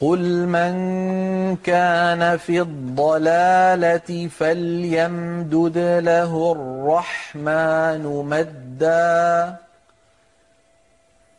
قُلْ مَن كَانَ فِي الضَّلَالَةِ فَلْيَمْدُدْ لَهُ الرَّحْمَٰنُ مَدًّا